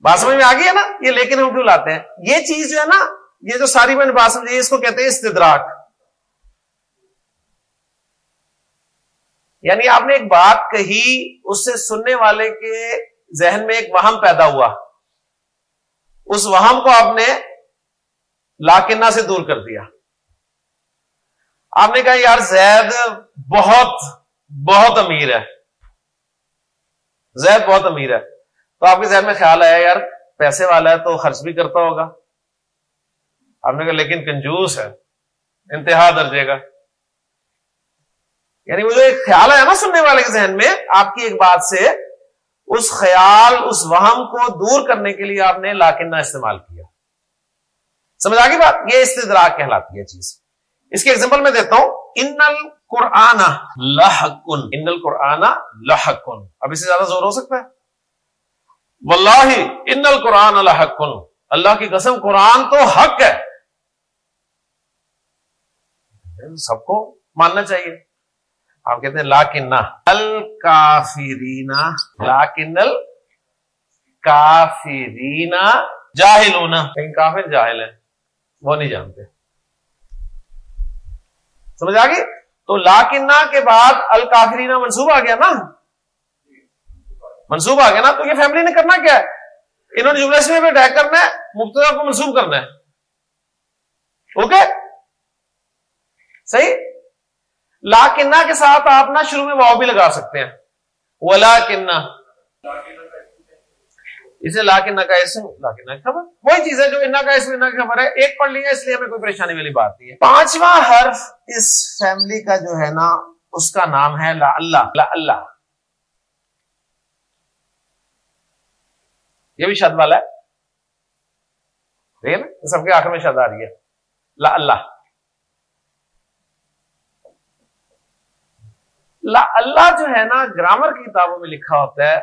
بات سمجھ میں آ گئی ہے نا؟ یہ لیکن ہم کیوں لاتے ہیں؟ یہ چیز جو ہے نا، یہ جو ساری میں نے بات سمجھی، اس کو کہتے ہیں استدراک۔ یعنی آپ نے ایک بات کہی، اس سے سننے والے کے ذہن میں ایک وہم پیدا ہوا۔ اس وہم کو آپ نے لاکنہ سے دور کر دیا۔ آپ نے کہا، یار زید بہت بہت امیر ہے۔ زید بہت امیر ہے۔ تو آپ کے ذہن میں خیال آیا، یار پیسے والا ہے تو خرچ بھی کرتا ہوگا۔ آپ نے کہا، لیکن کنجوس ہے، انتہا درجے کا۔ یعنی وہ جو ایک خیال آیا نا سننے والے کے ذہن میں، آپ کی ایک بات سے، اس خیال، اس وہم کو دور کرنے کے لیے آپ نے لاکنہ استعمال کیا۔ سمجھ آگے بات؟ یہ استدراک کہلاتی ہے چیز۔ اس کی ایگزامپل میں دیتا ہوں۔ ان القرآن لحکن۔ ان القرآن لحکن۔ اب اس سے زیادہ زور ہو سکتا ہے؟ واللہ ان القرآن الحق اللہ کی قسم، قرآن تو حق ہے۔ سب کو ماننا چاہیے۔ آپ کہتے ہیں لاکن الکافرینا لاکن الکافرینا جاہل ہونا لیکن کافر جاہل ہے وہ نہیں جانتے۔ سمجھ آ گئی تو لاکنہ کے بعد الکافرینا منصوب آ گیا نا۔ منسوب آ گیا نا۔ تو یہ فیملی نے کرنا کیا ہے؟ انہوں نے یونیورسٹی میں اٹیک کرنا ہے مبتدا کو منسوب کرنا ہے۔ اوکے صحیح؟ لا کنہ کے ساتھ آپ نا شروع میں واؤ بھی لگا سکتے ہیں۔ ولا کنہ اسے لا کے کا اسم لا کے خبر؟ وہی چیز ہے جو انا کا اسم، انا کی خبر ہے۔ ایک پڑھ لیا، اس لیے ہمیں کوئی پریشانی والی بات نہیں ہے۔ پانچواں حرف اس فیملی کا جو ہے نا، اس کا نام ہے لا اللہ۔ لا اللہ۔ یہ بھی شد والا ہے۔ ٹھیک ہے؟ نا سب کے آخر میں شد آ رہی ہے۔ لا اللہ۔ لا اللہ جو ہے نا، گرامر کی کتابوں میں لکھا ہوتا ہے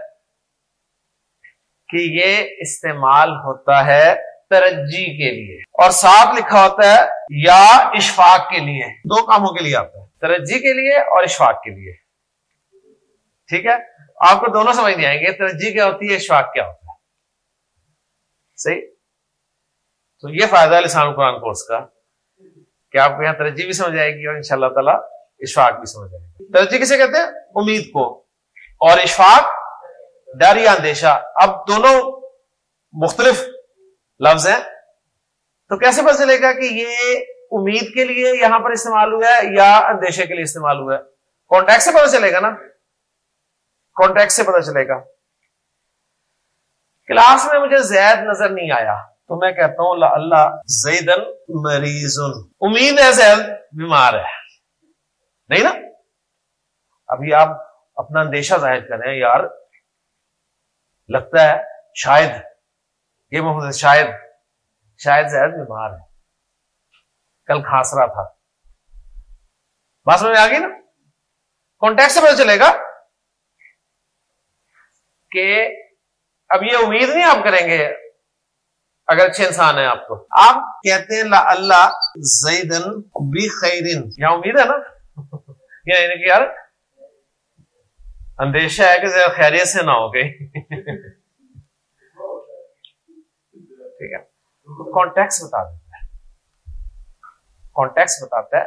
کہ یہ استعمال ہوتا ہے ترجی کے لیے۔ اور ساتھ لکھا ہوتا ہے، یا اشفاق کے لیے۔ دو کاموں کے لیے آتا ہے۔ ترجی کے لیے اور اشفاق کے لیے۔ ٹھیک ہے؟ آپ کو دونوں سمجھ نہیں آئیں گے، ترجی کیا ہوتی ہے، اشفاق کیا ہوتا ہے۔ صحیح؟ تو یہ فائدہ ہے لسان قرآن کورس کا۔ کہ آپ کو یہاں ترجیح بھی سمجھ آئے گی اور ان شاء اللہ تعالیٰ اشفاق بھی سمجھ آئے ترجیح کسے کہتے ہیں؟ امید کو۔ اور اشفاق ڈر یا اندیشہ۔ اب دونوں مختلف لفظ ہیں۔ تو کیسے پتا چلے گا کہ یہ امید کے لیے یہاں پر استعمال ہوا ہے یا اندیشے کے لیے استعمال ہوا ہے؟ کانٹیکٹ سے پتا چلے گا نا۔ کانٹیکٹ سے پتا چلے گا۔ کلاس میں مجھے زید نظر نہیں آیا، تو میں کہتا ہوں اللہ زیدن مریض امید ہے زید بیمار ہے۔ نہیں نا؟ ابھی آپ اپنا اندیشہ ظاہر کریں یار، لگتا ہے شاید، یہ محمد شاید شاید زید بیمار ہے۔ کل کھانس رہا تھا۔ بات میں آ گئی نا؟ کانٹیکٹ سے پتا چلے گا کہ اب یہ امید نہیں آپ کریں گے اگر اچھے انسان ہیں آپ کو۔ آپ کہتے ہیں لا اللہ زیدن بی خیرن یہاں امید ہے نا؟ یعنی کہ یار، اندیشہ ہے کہ خیریت سے نہ ہو گئی ٹھیک ہے۔ کانٹیکس بتا دیتا ہے۔ کانٹیکس بتاتا ہے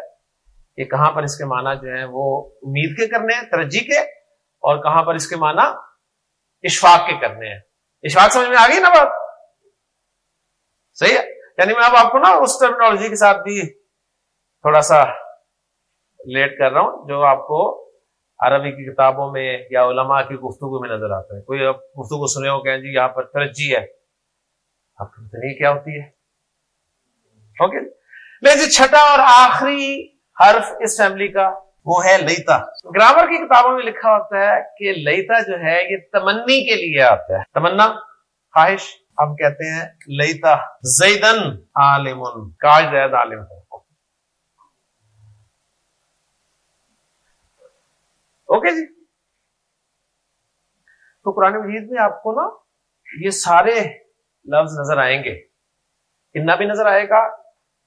کہ کہاں پر اس کے معنی جو ہے وہ امید کے کرنے ہیں، ترجیح کے، اور کہاں پر اس کے معنی اشفاق کے کرنے ہیں۔ اشفاق سمجھ میں آ گئی نا بات؟ صحیح ہے؟ یعنی میں اب آپ کو نا اس ٹرمنالوجی کے ساتھ بھی تھوڑا سا لیٹ کر رہا ہوں، جو آپ کو عربی کی کتابوں میں یا علماء کی گفتگو میں نظر آتا ہے۔ کوئی اب گفتگو سنے ہو کہ جی یہاں پر ترجیح ہے۔ آپ کو کیا ہوتی ہے؟ اوکے۔ لیکن جی چھٹا اور آخری حرف اس فیملی کا وہ ہے لیتا۔ گرامر کی کتابوں میں لکھا ہوتا ہے کہ لیتا جو ہے، یہ تمنی کے لیے آتا ہے۔ تمنا، خواہش، ہم کہتے ہیں لیتا، زیدن عالم کاش زید عالم ہو۔ اوکے جی۔ تو قرآن مجید میں آپ کو نا یہ سارے لفظ نظر آئیں گے۔ انا بھی نظر آئے گا،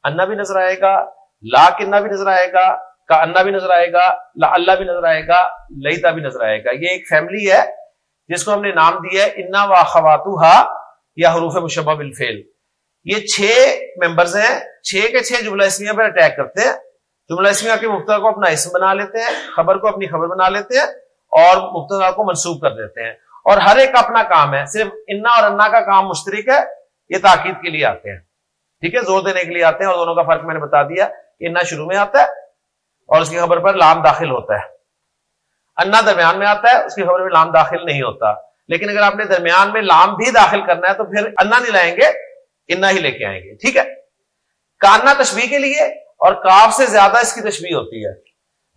انا بھی نظر آئے گا، لا کنا بھی نظر آئے گا، کا انا بھی نظر آئے گا، لا اللہ بھی نظر آئے گا لئیتا بھی نظر آئے گا۔ یہ ایک فیملی ہے جس کو ہم نے نام دیا ہے انا و خواتو یا حروف مشبہ بالفعل۔ یہ چھ ممبرز ہیں، چھ کے چھ جملہ اسمیہ پر اٹیک کرتے ہیں۔ جملہ اسمیہ کے مبتدا کو اپنا اسم بنا لیتے ہیں، خبر کو اپنی خبر بنا لیتے ہیں اور مبتدا کو منسوخ کر دیتے ہیں۔ اور ہر ایک اپنا کام ہے، صرف انا اور انا کا کام مشترک ہے، یہ تاکید کے لیے آتے ہیں۔ ٹھیک ہے، زور دینے کے لیے آتے ہیں اور دونوں کا فرق میں نے بتا دیا کہ انا شروع میں آتا ہے اور اس کی خبر پر لام داخل ہوتا ہے۔ انا درمیان میں آتا ہے، اس کی خبر میں لام داخل نہیں ہوتا۔ لیکن اگر آپ نے درمیان میں لام بھی داخل کرنا ہے تو پھر انا نہیں لائیں گے، انا ہی لے کے آئیں گے۔ ٹھیک ہے۔ کاننا تشبیح کے لیے اور کاف سے زیادہ اس کی تشبیح ہوتی ہے۔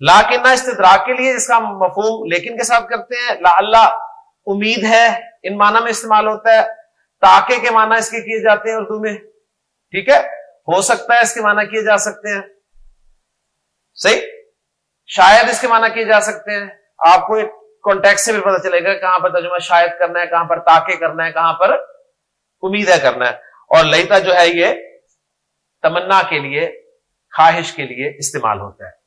لا کنا استدراک کے لیے اس کا مفہوم لیکن کے ساتھ کرتے ہیں۔ لا اللہ امید ہے، ان معنی میں استعمال ہوتا ہے۔ تاکہ کے معنی اس کے کیے جاتے ہیں اردو میں۔ ٹھیک ہے؟ ہو سکتا ہے اس کے معنی کیے جا سکتے ہیں۔ صحیح؟ شاید اس کے معنی کیے جا سکتے ہیں۔ آپ کو ایک کانٹیکٹ سے بھی پتا چلے گا کہاں پر ترجمہ شاید کرنا ہے، کہاں پر تاکہ کرنا ہے، کہاں پر امید ہے کرنا ہے۔ اور لئیتا جو ہے یہ تمنا کے لیے۔ خواہش کے لیے استعمال ہوتا ہے۔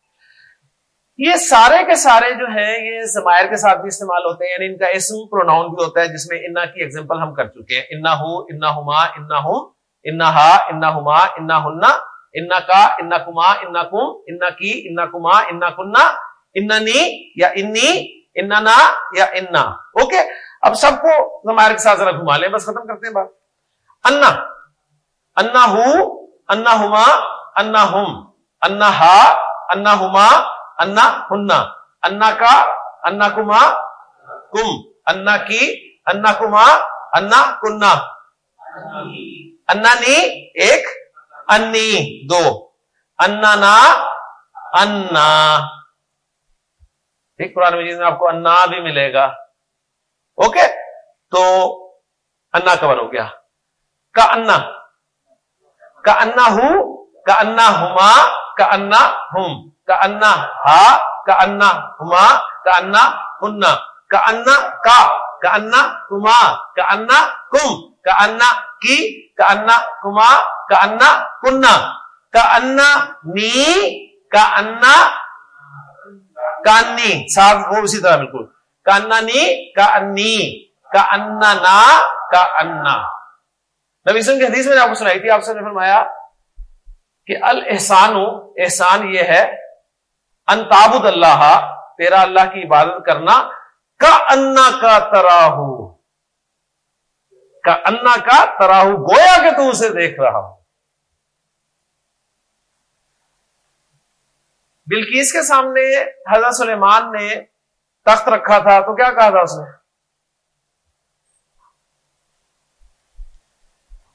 یہ سارے کے سارے جو ہیں، یہ زمائر کے ساتھ بھی استعمال ہوتے ہیں یعنی ان کا اسم پروناؤن بھی ہوتا ہے، جس میں انا کی ایگزامپل ہم کر چکے ہیں۔ انا ہوں انا ہما، انا ہوں انا ہا، انا ہما، انا ہننا انا کا، انا کما، انا کم، انا کی، انا کما، انا کننا اننی یا انی اننا یا انا۔ اوکے؟ اب سب کو زمائر کے ساتھ ذرا گھما لیں، بس ختم کرتے ہیں بات۔ انا۔ انا ہوں انا ہما انا ہم انا ہا انا ہما انا ہننا انا کا انا کما کم انا کی انا کما انا کنہ انا نی ایک انی دو. انا نا انا ٹھیک، قرآن مجید میں آپ کو انا بھی ملے گا۔ اوکے؟ تو انا کور ہو گیا۔ کا انا کا انا ہوں کا انا ہما کا انا ہم کا انا ہا کا انا ہما کا انا ہننا کا انا کا کا انا کما کا انا کم کا انا کی کا انا کما کا انا کننا کا انا نی کا انا کانی صاف، وہ اسی طرح بالکل کا انا نی کا انی کا انا نا کا انا نبی سن کی حدیث میں نے آپ کو سنائی تھی، آپ نے فرمایا کہ الحسان احسان یہ ہے انتابد اللہ، تیرا اللہ کی عبادت کرنا کا انا کا تراہ کا انا کا تراہ گویا کہ تو اسے دیکھ رہا ہو بلکیس کے سامنے حضرت سلیمان نے تخت رکھا تھا، تو کیا کہا تھا اس نے؟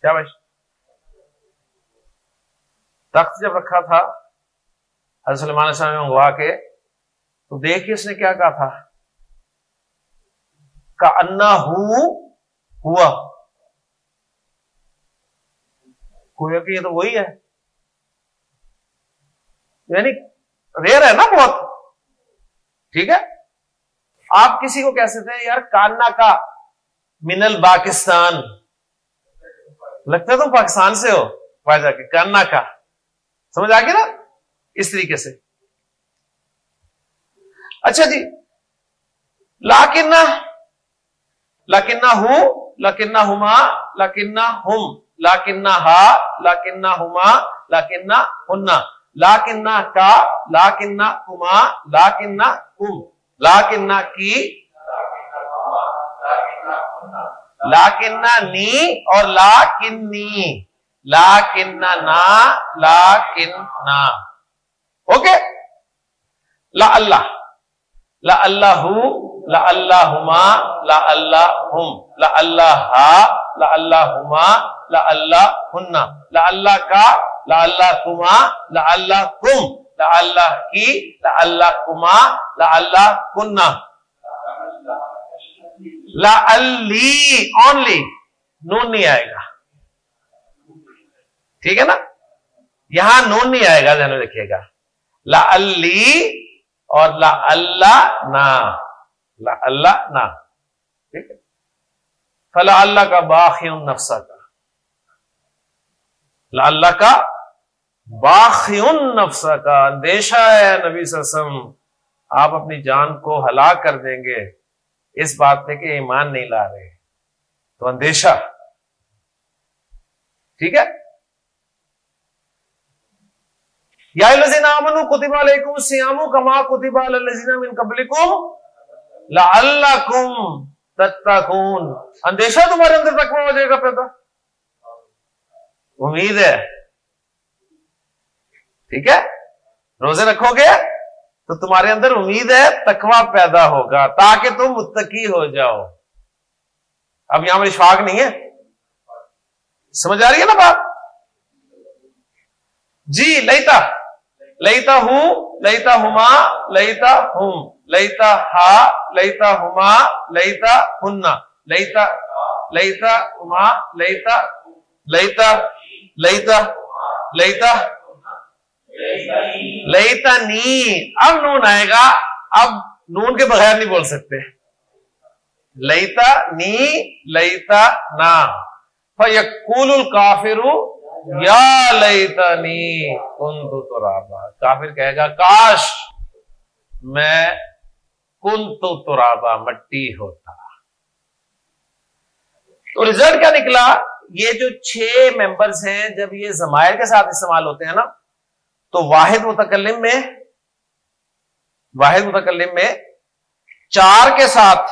کیا بھائی تخت جب رکھا تھا، حضرت سلمان علیہ السلام منگوا کے، تو دیکھیے اس نے کیا کہا تھا؟ کا انا ہوا۔ کوئی کہ یہ تو وہی ہے۔ یعنی ریئر ہے نا بہت۔ ٹھیک ہے؟ آپ کسی کو کہہ سکتے ہیں، یار کانا کا منل پاکستان لگتا ہے تم پاکستان سے ہو جا کے کانا کا۔ سمجھ آ گیا نا؟ اس طریقے سے۔ اچھا جی۔ لاکن لاکن ہوں لاکن ہما لاکن ہم لاکن ہا لاکن ہما لاکن ہننا لاکن کا لاکن ہما لاکن ہم لاکن کی لاکن نی اور لاکنی۔ لاکن نا لاکن نا۔ اوکے لا اللہ۔ لا اللہ لا اللہ ہما لا اللہ ہم لا اللہ لا اللہ ہما لا اللہ ہننا لا اللہ کا، لا اللہ کما لا اللہ کم لا اللہ کی، لا اللہ کما لا اللہ کننا لا اونلی نون نہیں آئے گا۔ ٹھیک ہے نا؟ یہاں نون نہیں آئے گا، ذہن دیکھیے گا۔ لا علی اور لا اللہ نا۔ لا اللہ نا۔ ٹھیک ہے؟ فلا اللہ کا باقی نفسا کا۔ لا اللہ کا باقی نفسا کا۔ اندیشہ ہے نبی سسم آپ اپنی جان کو ہلاک کر دیں گے۔ اس بات پہ کہ ایمان نہیں لا رہے۔ تو اندیشہ۔ ٹھیک ہے؟ یا امن کتبہ علیکم کما کتبہ من قبلکم لعلکم تتقون۔ اندیشہ تمہارے اندر تقوی ہو جائے گا پیدا۔ امید ہے۔ ٹھیک ہے؟ روزے رکھو گے تو تمہارے اندر امید ہے تقوی پیدا ہوگا تاکہ تم متقی ہو جاؤ۔ اب یہاں پر شاخ نہیں ہے۔ سمجھ آ رہی ہے نا بات؟ جی لیتا۔ لیتا ہوں لیتا ہما لیتا ہوں لیتا ہا لیتا ہما لیتا ہننا لیتا لیتا ہما لیتا لیتا لیتا لیتا لیتا نی اب نون آئے گا۔ اب نون کے بغیر نہیں بول سکتے۔ لیتا نی لیتا نا فیقول الکافر یا لیتا نی کن تو کافر کہے گا، کاش میں کن تو ترابا مٹی ہوتا۔ تو ریزلٹ کیا نکلا؟ یہ جو چھ ممبرس ہیں، جب یہ زمائر کے ساتھ استعمال ہوتے ہیں نا، تو واحد متکلم میں، واحد متکلم میں چار کے ساتھ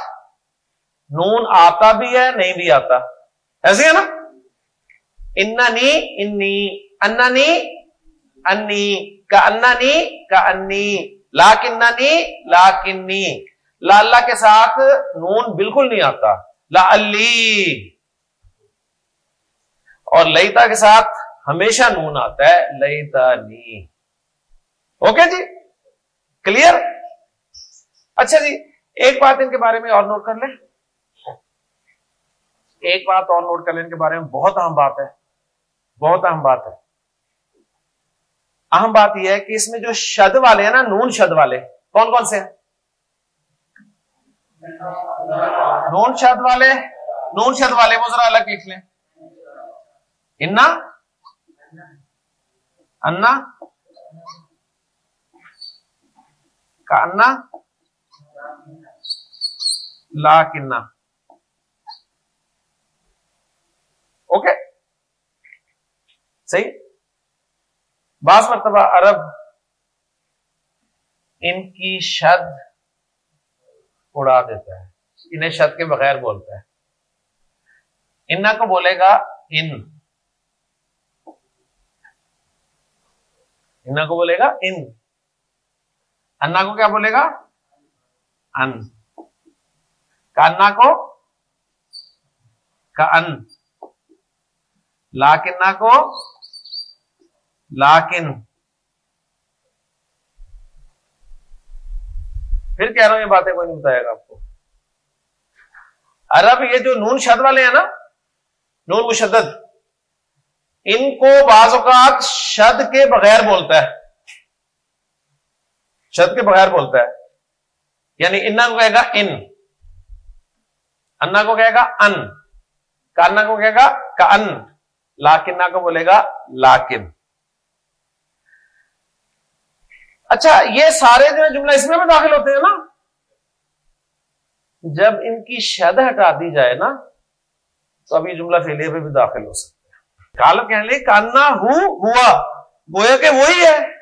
نون آتا بھی ہے، نہیں بھی آتا۔ ایسے ہے نا؟ انی انی انی انی کا انی کا انی لا کنی لا کنی لا اللہ کے ساتھ نون بالکل نہیں آتا۔ لا علی۔ اور لئیتا کے ساتھ ہمیشہ نون آتا ہے۔ لئیتا نی۔ اوکے جی؟ کلیئر اچھا جی ایک بات ان کے بارے میں اور نوٹ کر لیں۔ ایک بات اور نوٹ کر لیں، ان کے بارے میں بہت اہم بات ہے۔ بہت اہم بات ہے۔ اہم بات یہ ہے کہ اس میں جو شد والے ہیں نا، نون شد والے، کون کون سے ہیں؟ نون شد والے، نون شد والے، وہ ذرا الگ لکھ لیں۔ انا انا، کا انا، لا، کنا۔ اوکے؟ صحیح؟ بعض مرتبہ عرب ان کی شد اڑا دیتا ہے، انہیں شد کے بغیر بولتا ہے۔ انا کو بولے گا ان۔ انا کو بولے گا ان۔ انا کو کیا بولے گا؟ ان۔ کانا کو؟ کا ان۔ لاکنا کو؟ لاکن پھر کہہ رہا ہوں یہ باتیں کوئی نہیں بتائے گا آپ کو۔ عرب یہ جو نون شد والے ہیں نا، نون مشدد، ان کو بعض اوقات شد کے بغیر بولتا ہے۔ شد کے بغیر بولتا ہے۔ یعنی انا کو کہے گا ان۔ انا کو کہے گا ان۔ کانا کو کہے گا کا ان لاکنا کو بولے گا لاکن۔ اچھا یہ سارے جو جملہ اس میں بھی داخل ہوتے ہیں نا؟ جب ان کی شد ہٹا دی جائے نا، تو اب یہ جملہ فیلئر پہ بھی داخل ہو سکتے ہیں کال کہنے لے کانا ہوا۔ گویا کہ وہی ہے۔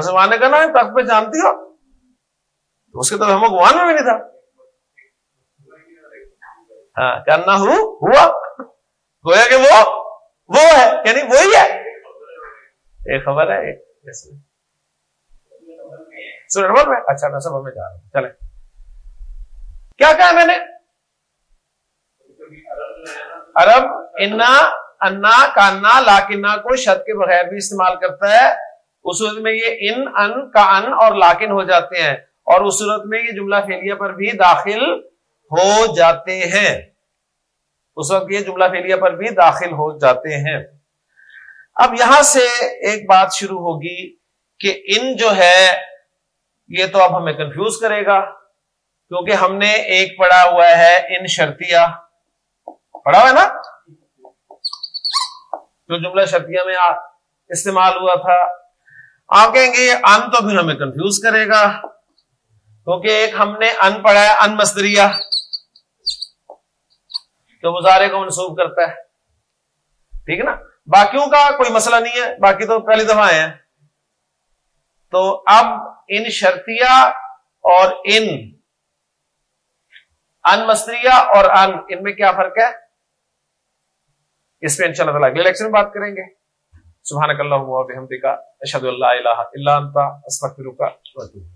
زمانے کا نا تخت پہ جانتی ہو۔ اس کے تو ہمیں گوان میں بھی نہیں تھا۔ ہاں کرنا ہوا۔ گویا کہ وہ وہ ہے یعنی وہی ہے۔ ایک خبر ہے۔ میں اچھا میں سب ہمیں جا رہا ہوں چلے کیا کہا میں نے عرب انا انا کانا لاکنا کو شد کے بغیر بھی استعمال کرتا ہے. اس صورت میں یہ ان ان کا ان اور لاکن ہو جاتے ہیں. اور اس صورت میں یہ جملہ فیلیا پر بھی داخل ہو جاتے ہیں. اس وقت یہ جملہ فیلیا پر بھی داخل ہو جاتے ہیں. اب یہاں سے ایک بات شروع ہوگی کہ ان جو ہے، یہ تو اب ہمیں کنفیوز کرے گا، کیونکہ ہم نے ایک پڑھا ہوا ہے ان شرطیہ۔ پڑھا ہوا ہے نا؟ جو جملہ شرطیہ میں استعمال ہوا تھا۔ آپ کہیں گے یہ ان تو پھر ہمیں کنفیوز کرے گا، کیونکہ ایک ہم نے ان پڑھا ہے، ان مستریا تو مظاہرے کو منسوخ کرتا ہے۔ ٹھیک ہے نا؟ باقیوں کا کوئی مسئلہ نہیں ہے، باقی تو پہلی دفعہ آئے ہیں۔ تو اب ان شرطیا اور ان ان مستریا اور ان ان میں کیا فرق ہے؟ اس پہ ان شاء اللہ تعالیٰ اگلے لیکچر میں بات کریں گے۔ سبحانک اللہ و بحمدک اشہد اللہ الہ الا انت، استغفرک و اتوب